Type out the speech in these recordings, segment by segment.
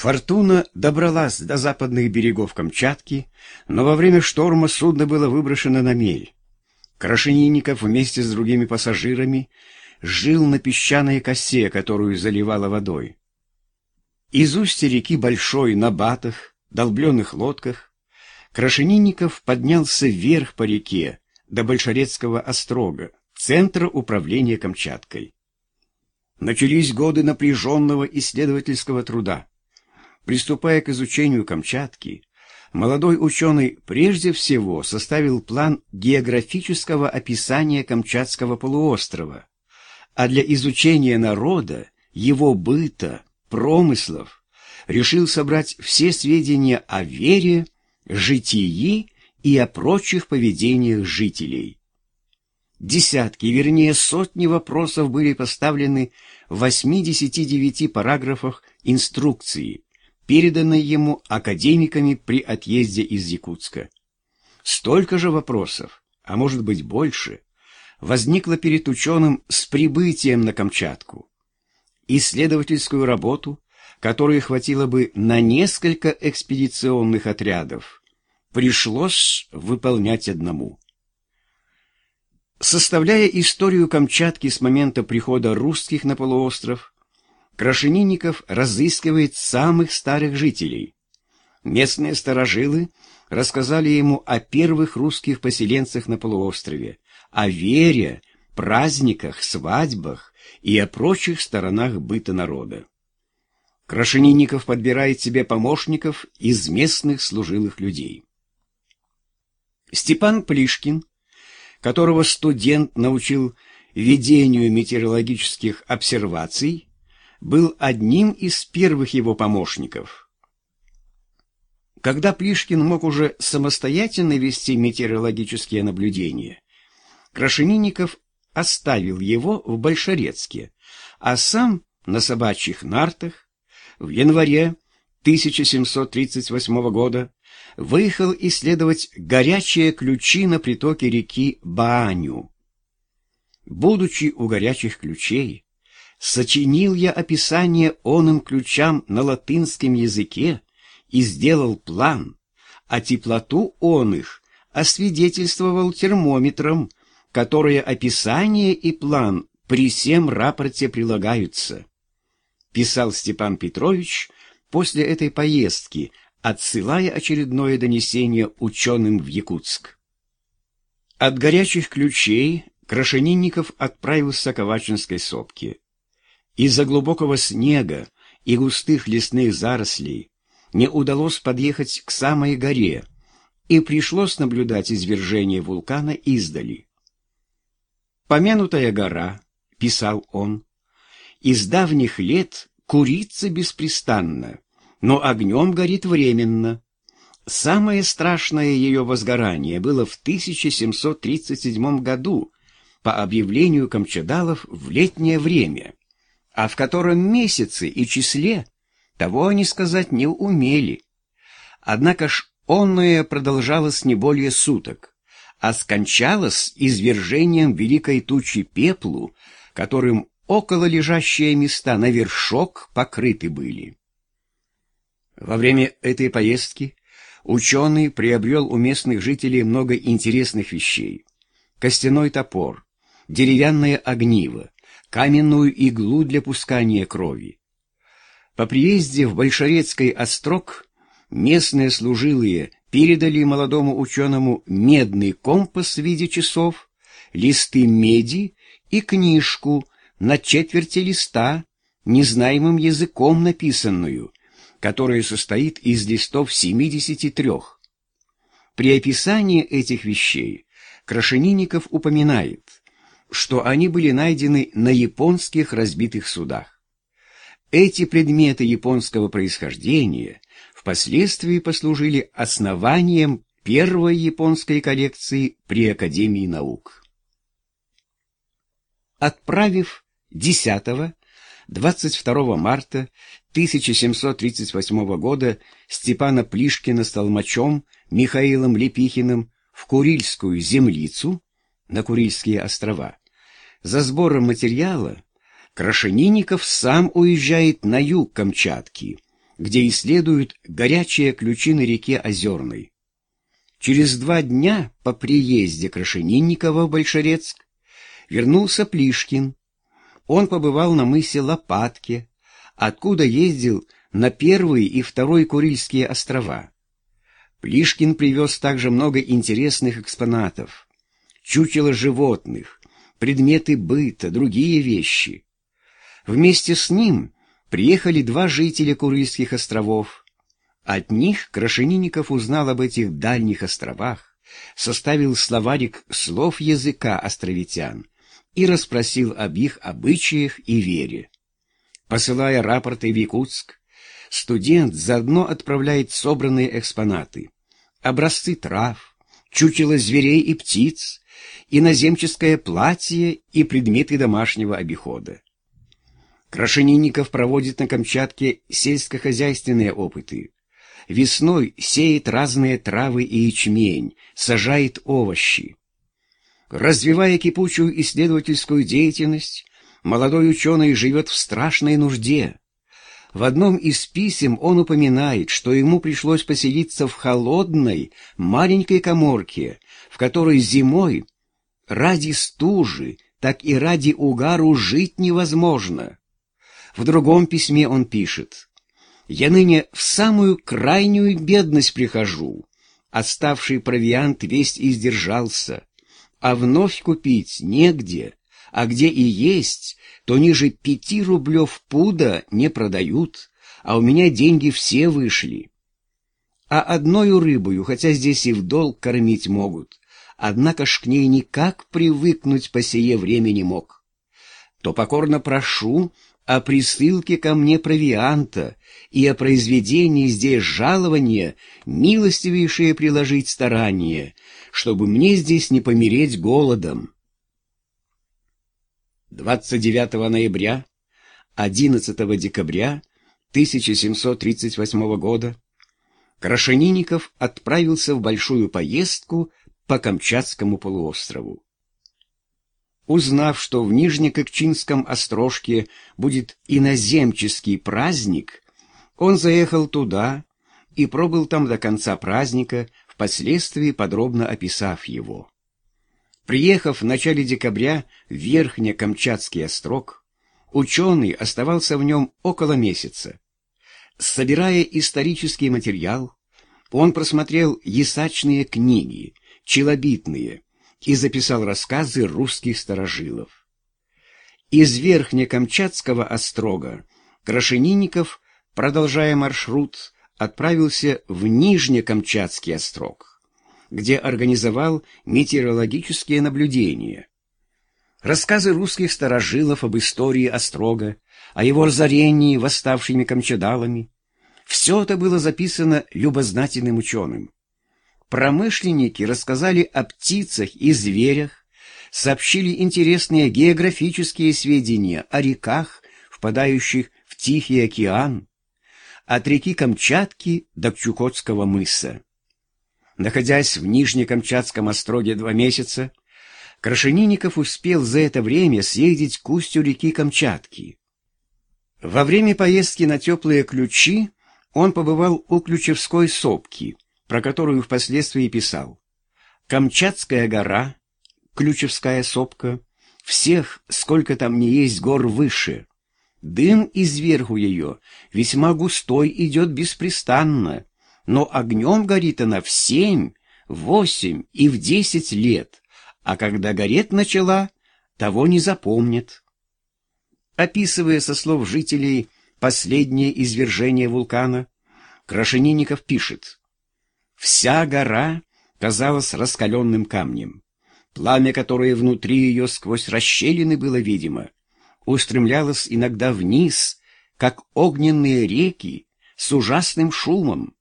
Фортуна добралась до западных берегов Камчатки, но во время шторма судно было выброшено на мель. Крашенинников вместе с другими пассажирами жил на песчаной косе, которую заливало водой. Из устья реки Большой на батах, долбленных лодках, Крашенинников поднялся вверх по реке до Большорецкого острога, центра управления Камчаткой. Начались годы напряженного исследовательского труда. Приступая к изучению Камчатки, молодой ученый прежде всего составил план географического описания Камчатского полуострова, а для изучения народа, его быта, промыслов решил собрать все сведения о вере, житии и о прочих поведениях жителей. Десятки, вернее сотни вопросов были поставлены в 89 параграфах инструкции, переданной ему академиками при отъезде из Якутска. Столько же вопросов, а может быть больше, возникло перед ученым с прибытием на Камчатку. Исследовательскую работу, которой хватило бы на несколько экспедиционных отрядов, пришлось выполнять одному. Составляя историю Камчатки с момента прихода русских на полуостров, Крашенинников разыскивает самых старых жителей. Местные старожилы рассказали ему о первых русских поселенцах на полуострове, о вере, праздниках, свадьбах и о прочих сторонах быта народа. Крашенинников подбирает себе помощников из местных служилых людей. Степан Плишкин, которого студент научил ведению метеорологических обсерваций, был одним из первых его помощников. Когда Плишкин мог уже самостоятельно вести метеорологические наблюдения, Крашенинников оставил его в Большерецке, а сам на собачьих нартах в январе 1738 года выехал исследовать горячие ключи на притоке реки Бааню. Будучи у горячих ключей, сочинил я описание оным ключам на латынском языке и сделал план, а теплоту он их освидетельствовал термометром, которое описание и план при всем рапорте прилагаются. Писал Степан Петрович после этой поездки, отсылая очередное донесение ученым в Якутск. От горячих ключей Крашенинников отправился к Авачинской сопке. Из-за глубокого снега и густых лесных зарослей не удалось подъехать к самой горе, и пришлось наблюдать извержение вулкана издали. «Помянутая гора», — писал он, — «из давних лет курится беспрестанно, но огнем горит временно». Самое страшное ее возгорание было в 1737 году по объявлению камчадалов в летнее время а в котором месяце и числе того они сказать не умели. Однако ж онное продолжалось не более суток, а скончалось извержением великой тучи пеплу, которым около лежащие места на вершок покрыты были. Во время этой поездки ученый приобрел у местных жителей много интересных вещей. Костяной топор, деревянное огниво, каменную иглу для пускания крови. По приезде в Большорецкий острог местные служилые передали молодому ученому медный компас в виде часов, листы меди и книжку на четверти листа, незнаемым языком написанную, которая состоит из листов 73. При описании этих вещей Крашенинников упоминает – что они были найдены на японских разбитых судах. Эти предметы японского происхождения впоследствии послужили основанием первой японской коллекции при Академии наук. Отправив 10-22 марта 1738 года Степана Плишкина с толмачом Михаилом Лепихиным в Курильскую землицу на Курильские острова, за сбором материала Крашенинников сам уезжает на юг Камчатки, где исследуют горячие ключи на реке Озерной. Через два дня по приезде Крашенинникова в Большерецк вернулся Плишкин. Он побывал на мысе Лопатке, откуда ездил на первый и второй Курильские острова. Плишкин привез также много интересных экспонатов. Чучело животных, предметы быта, другие вещи. Вместе с ним приехали два жителя Курильских островов. От них Крашенинников узнал об этих дальних островах, составил словарик слов языка островитян и расспросил об их обычаях и вере. Посылая рапорты в Якутск, студент заодно отправляет собранные экспонаты, образцы трав, чучело зверей и птиц, иноземческое платье и предметы домашнего обихода. Крашенинников проводит на Камчатке сельскохозяйственные опыты. Весной сеет разные травы и ячмень, сажает овощи. Развивая кипучую исследовательскую деятельность, молодой ученый живет в страшной нужде. В одном из писем он упоминает, что ему пришлось поселиться в холодной, маленькой коморке, в которой зимой ради стужи, так и ради угару жить невозможно. В другом письме он пишет, «Я ныне в самую крайнюю бедность прихожу, оставший провиант весь издержался, а вновь купить негде, а где и есть, то ниже пяти рублев пуда не продают, а у меня деньги все вышли. А одною рыбою, хотя здесь и в долг кормить могут, однако ж к ней никак привыкнуть по сие время не мог. То покорно прошу о присылке ко мне провианта и о произведении здесь жалования, милостивейшее приложить старание, чтобы мне здесь не помереть голодом. 29 ноября, 11 декабря 1738 года Крашенинников отправился в большую поездку по Камчатскому полуострову. Узнав, что в Нижнекокчинском острожке будет иноземческий праздник, он заехал туда и пробыл там до конца праздника, впоследствии подробно описав его. Приехав в начале декабря в Верхнекамчатский острог, ученый оставался в нем около месяца. Собирая исторический материал, он просмотрел ясачные книги, челобитные, и записал рассказы русских старожилов. Из Верхнекамчатского острога Крашенинников, продолжая маршрут, отправился в Нижнекамчатский острог где организовал метеорологические наблюдения. Рассказы русских старожилов об истории Острога, о его разорении восставшими камчадалами, все это было записано любознательным ученым. Промышленники рассказали о птицах и зверях, сообщили интересные географические сведения о реках, впадающих в Тихий океан, от реки Камчатки до Чукотского мыса. Находясь в Нижнекамчатском остроге два месяца, Крашенинников успел за это время съездить к устью реки Камчатки. Во время поездки на теплые ключи он побывал у Ключевской сопки, про которую впоследствии писал. Камчатская гора, Ключевская сопка, всех, сколько там не есть гор выше. Дым изверху ее весьма густой идет беспрестанно, но огнем горит она в семь, восемь и в десять лет, а когда гореть начала, того не запомнит. Описывая со слов жителей последнее извержение вулкана, Крашенинников пишет «Вся гора казалась раскаленным камнем. Пламя, которое внутри ее сквозь расщелины было видимо, устремлялось иногда вниз, как огненные реки, с ужасным шумом.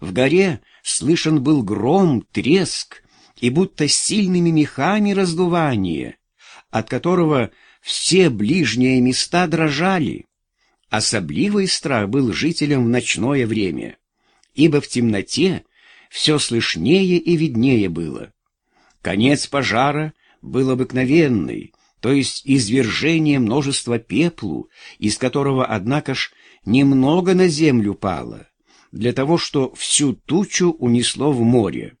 В горе слышен был гром, треск и будто сильными мехами раздувание, от которого все ближние места дрожали. Особливый страх был жителям в ночное время, ибо в темноте все слышнее и виднее было. Конец пожара был обыкновенный, то есть извержение множества пеплу, из которого, однако ж, немного на землю пало, для того, что всю тучу унесло в море.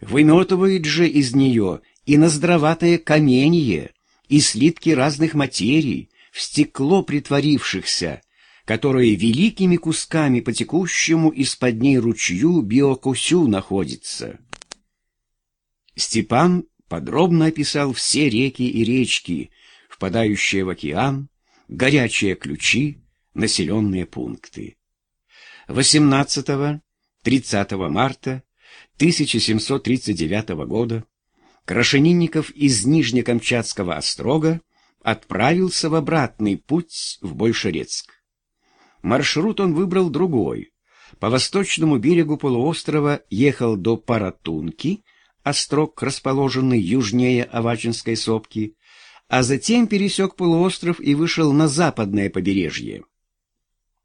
Выметывает же из нее и наздроватое каменье, и слитки разных материй, в стекло притворившихся, которое великими кусками по текущему из-под ней ручью Биокусю находится. Степан подробно описал все реки и речки, впадающие в океан, горячие ключи, населенные пункты. 18-30 марта 1739 года Крашенинников из Нижнекамчатского острога отправился в обратный путь в Большерецк. Маршрут он выбрал другой. По восточному берегу полуострова ехал до Паратунки, острог, расположенный южнее Авачинской сопки, а затем пересек полуостров и вышел на западное побережье.